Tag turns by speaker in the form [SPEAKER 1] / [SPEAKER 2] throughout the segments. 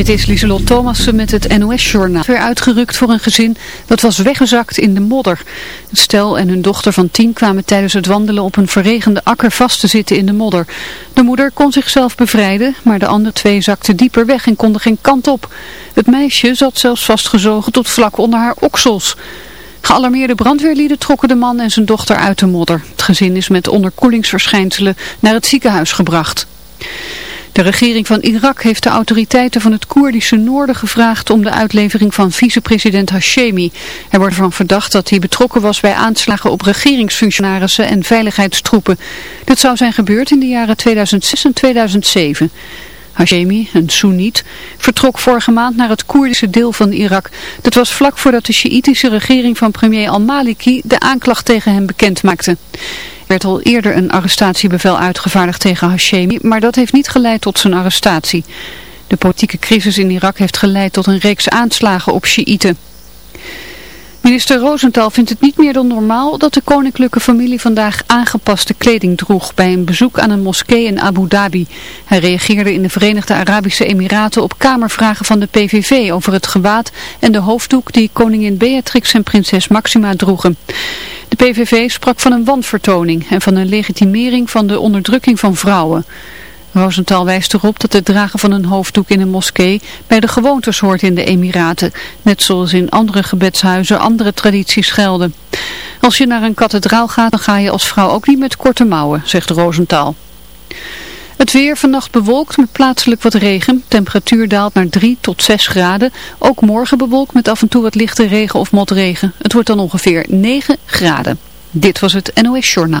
[SPEAKER 1] Dit is Lieselot Thomassen met het NOS-journaal. Weer uitgerukt voor een gezin dat was weggezakt in de modder. Het stel en hun dochter van tien kwamen tijdens het wandelen op een verregende akker vast te zitten in de modder. De moeder kon zichzelf bevrijden, maar de andere twee zakten dieper weg en konden geen kant op. Het meisje zat zelfs vastgezogen tot vlak onder haar oksels. Gealarmeerde brandweerlieden trokken de man en zijn dochter uit de modder. Het gezin is met onderkoelingsverschijnselen naar het ziekenhuis gebracht. De regering van Irak heeft de autoriteiten van het Koerdische noorden gevraagd om de uitlevering van vicepresident Hashemi. Hij wordt ervan verdacht dat hij betrokken was bij aanslagen op regeringsfunctionarissen en veiligheidstroepen. Dit zou zijn gebeurd in de jaren 2006 en 2007. Hashemi, een Soeniet, vertrok vorige maand naar het Koerdische deel van Irak. Dat was vlak voordat de Sjiïtische regering van premier al-Maliki de aanklacht tegen hem bekend maakte werd al eerder een arrestatiebevel uitgevaardigd tegen Hashemi, maar dat heeft niet geleid tot zijn arrestatie. De politieke crisis in Irak heeft geleid tot een reeks aanslagen op Sjiïten. Minister Rosenthal vindt het niet meer dan normaal dat de koninklijke familie vandaag aangepaste kleding droeg bij een bezoek aan een moskee in Abu Dhabi. Hij reageerde in de Verenigde Arabische Emiraten op kamervragen van de PVV over het gewaad en de hoofddoek die koningin Beatrix en prinses Maxima droegen. De PVV sprak van een wanvertoning en van een legitimering van de onderdrukking van vrouwen. Rosenthal wijst erop dat het dragen van een hoofddoek in een moskee bij de gewoontes hoort in de Emiraten, net zoals in andere gebedshuizen andere tradities gelden. Als je naar een kathedraal gaat, dan ga je als vrouw ook niet met korte mouwen, zegt Rosenthal. Het weer vannacht bewolkt met plaatselijk wat regen. Temperatuur daalt naar 3 tot 6 graden. Ook morgen bewolkt met af en toe wat lichte regen of motregen. Het wordt dan ongeveer 9 graden. Dit was het NOS Journaal.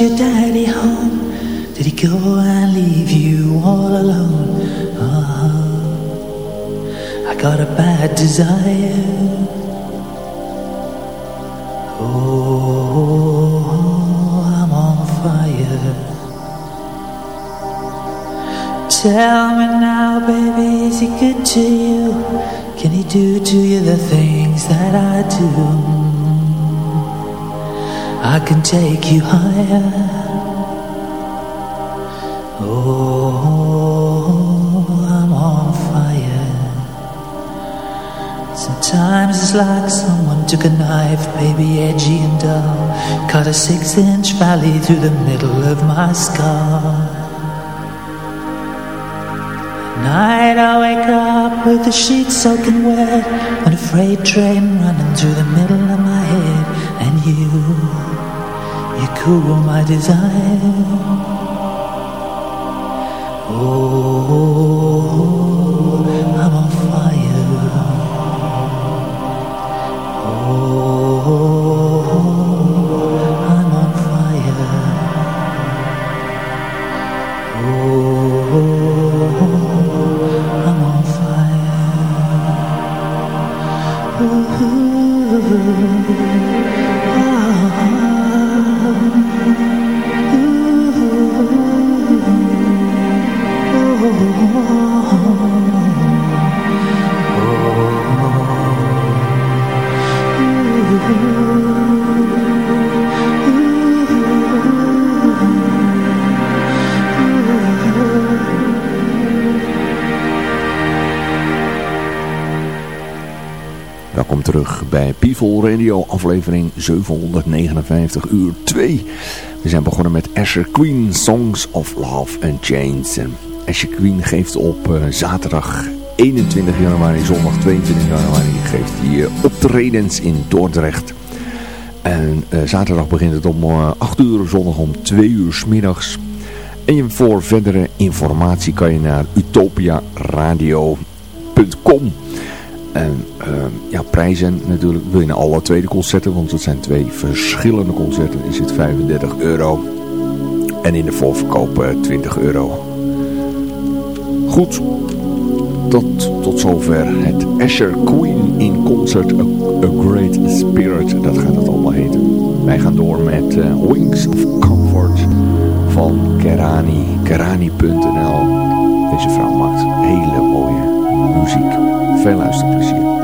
[SPEAKER 2] Your daddy home? Did he go and leave you all alone? Oh, I got a bad desire Oh, I'm on fire Tell me now, baby, is he good to you? Can he do to you the things that I do? Can take you higher. Oh, I'm on fire. Sometimes it's like someone took a knife, baby, edgy and dull, cut a six-inch valley through the middle of my skull. Night I wake up with the sheets soaking wet And a freight train running through the middle of my head And you cruel my desire
[SPEAKER 3] People Radio, aflevering 759, uur 2. We zijn begonnen met Asher Queen, Songs of Love and Chains. Asher Queen geeft op uh, zaterdag 21 januari, zondag 22 januari, geeft hij uh, optredens in Dordrecht. En uh, zaterdag begint het om 8 uur, zondag om 2 uur s middags. En voor verdere informatie kan je naar utopiaradio.com. En uh, ja, prijzen natuurlijk. Wil je naar alle tweede concerten, want het zijn twee verschillende concerten, is het 35 euro. En in de voorverkoop 20 euro. Goed, tot, tot zover het Asher Queen in Concert A, Great Spirit. Dat gaat het allemaal heten. Wij gaan door met uh, Wings of Comfort van Kerani. Kerani.nl Deze vrouw maakt hele mooie muziek. Veel luisterplezier.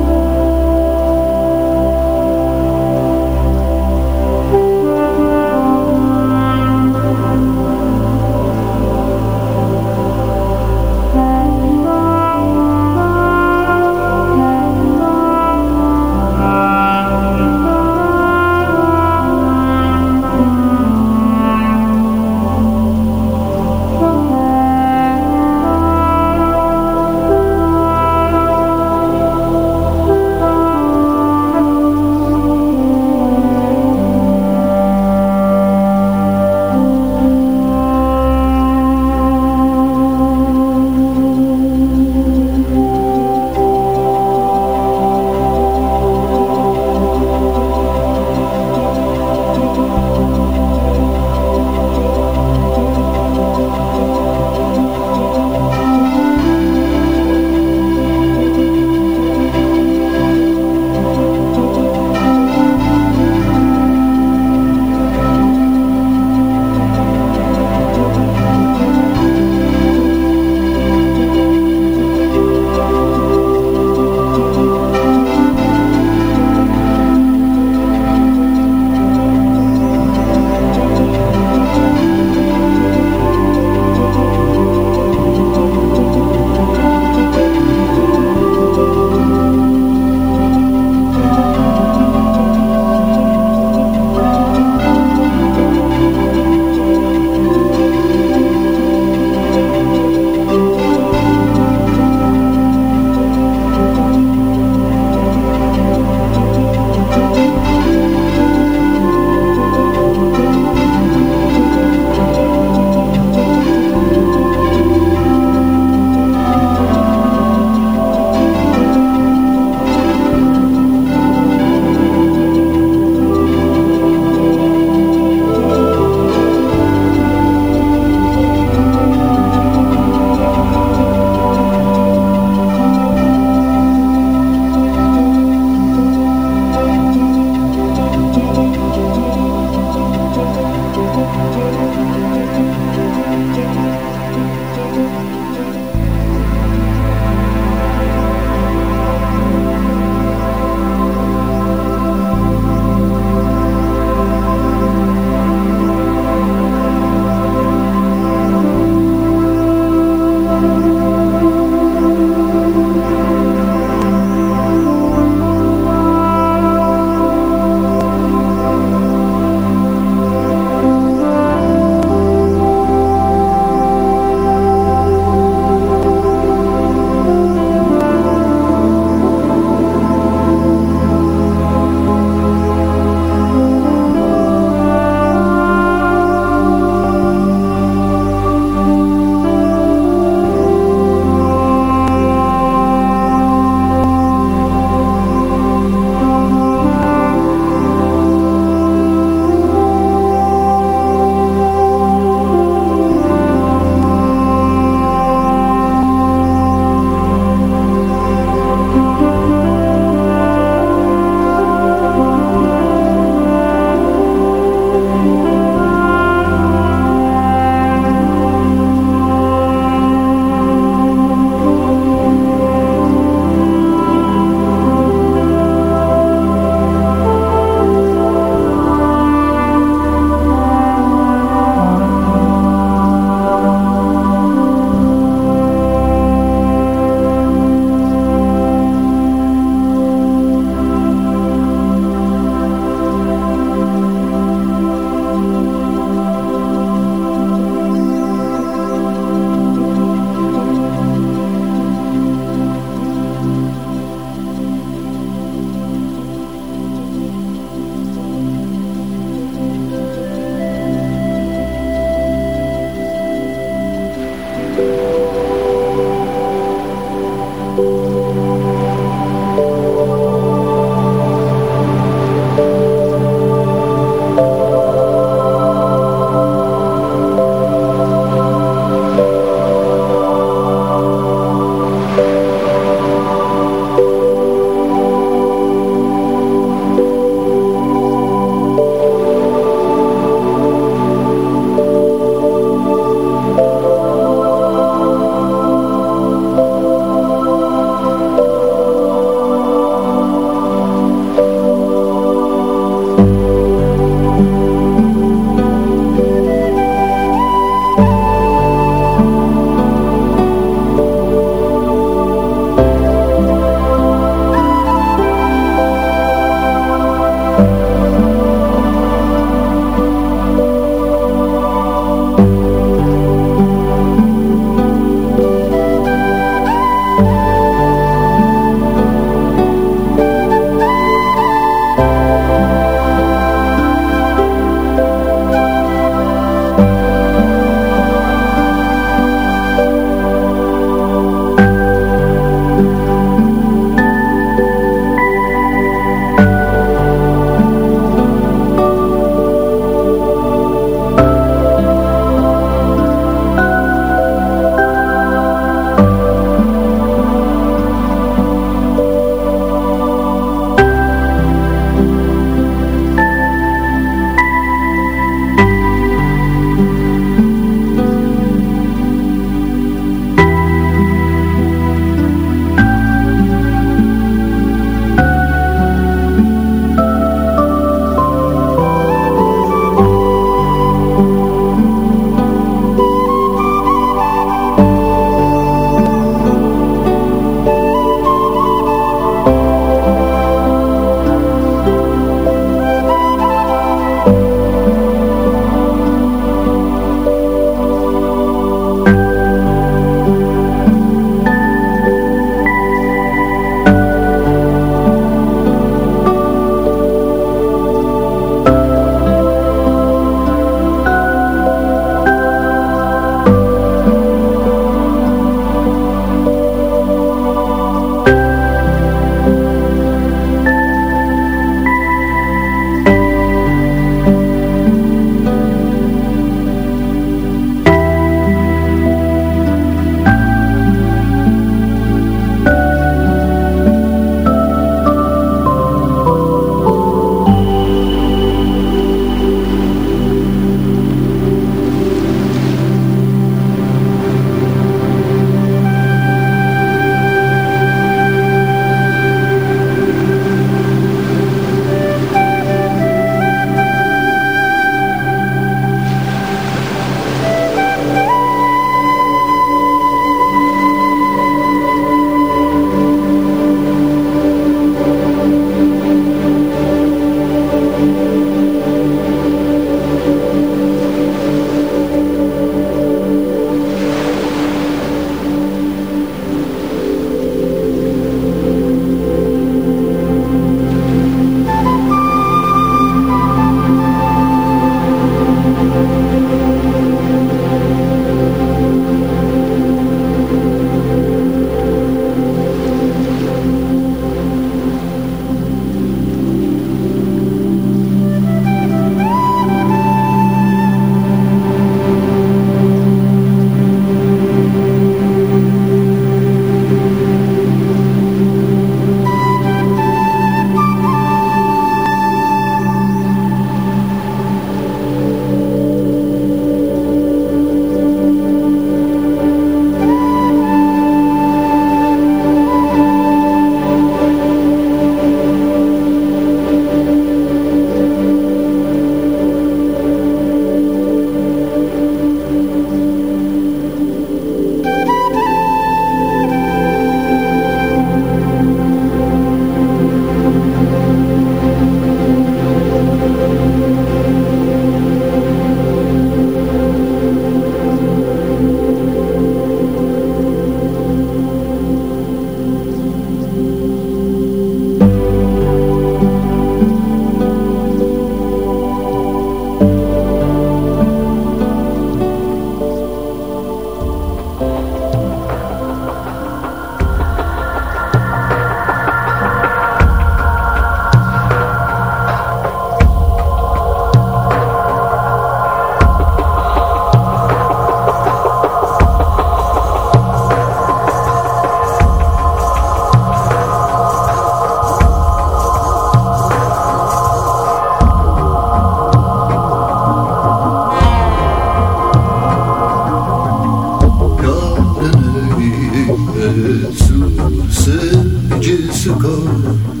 [SPEAKER 4] Sıcı sıkar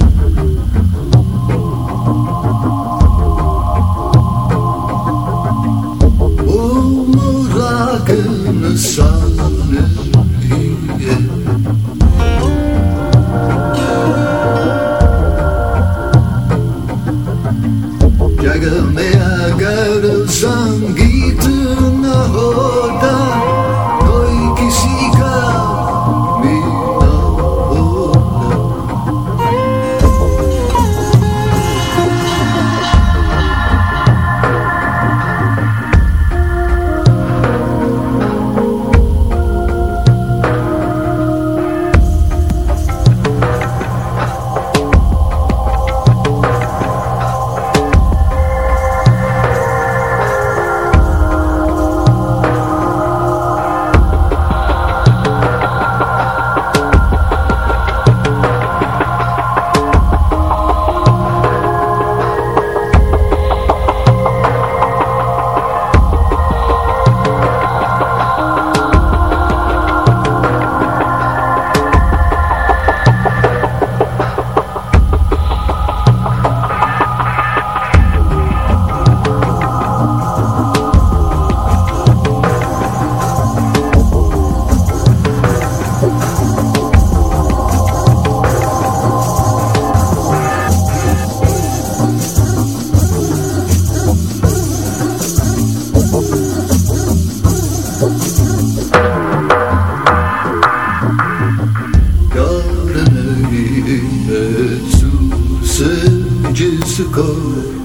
[SPEAKER 4] to go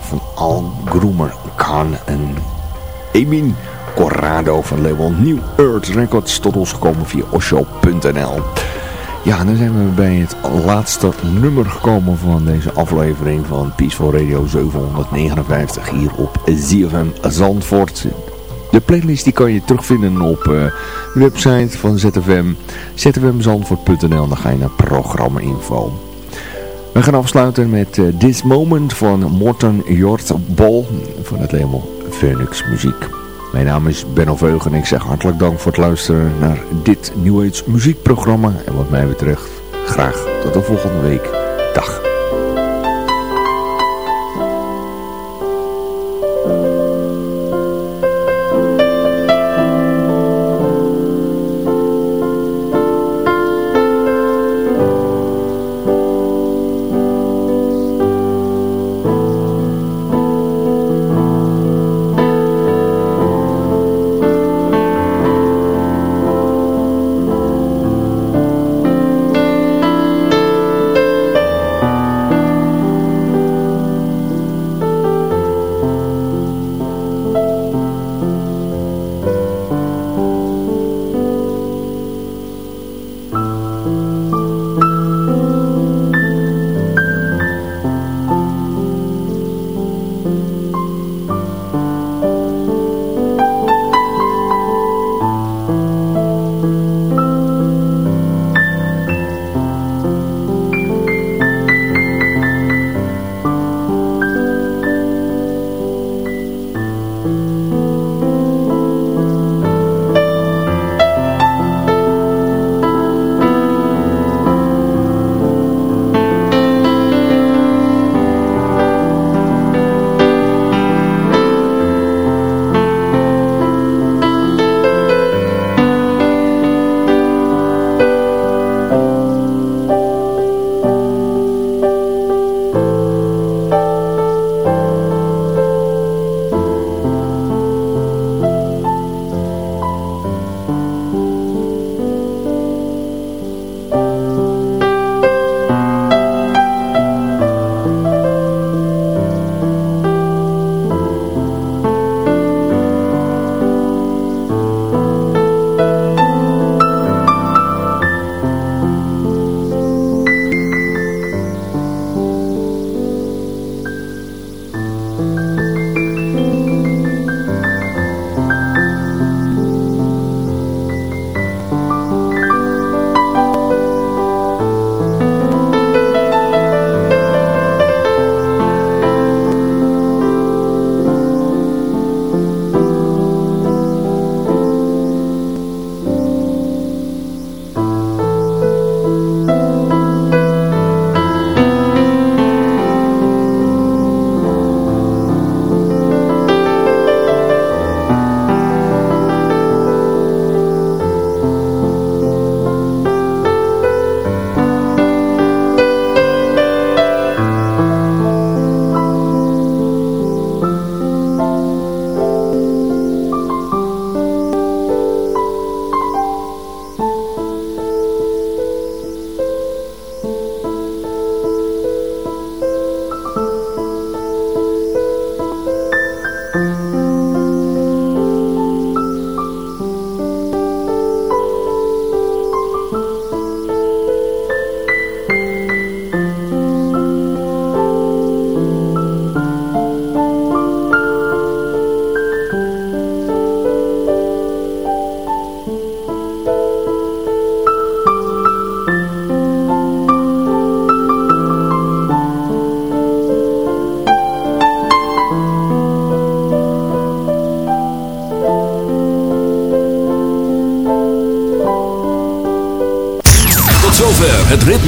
[SPEAKER 3] van Al Groomer Khan en Emin Corrado van label New Earth Records tot ons gekomen via osho.nl. Ja, dan zijn we bij het laatste nummer gekomen van deze aflevering van Peaceful Radio 759 hier op ZFM Zandvoort. De playlist die kan je terugvinden op uh, de website van ZFM, zfmzandvoort.nl. Dan ga je naar programma info. We gaan afsluiten met uh, This Moment van Morten Jort Bol van het label Phoenix Muziek. Mijn naam is Benno Veugen en ik zeg hartelijk dank voor het luisteren naar dit New Age muziekprogramma. En wat mij betreft graag tot de volgende week. Dag.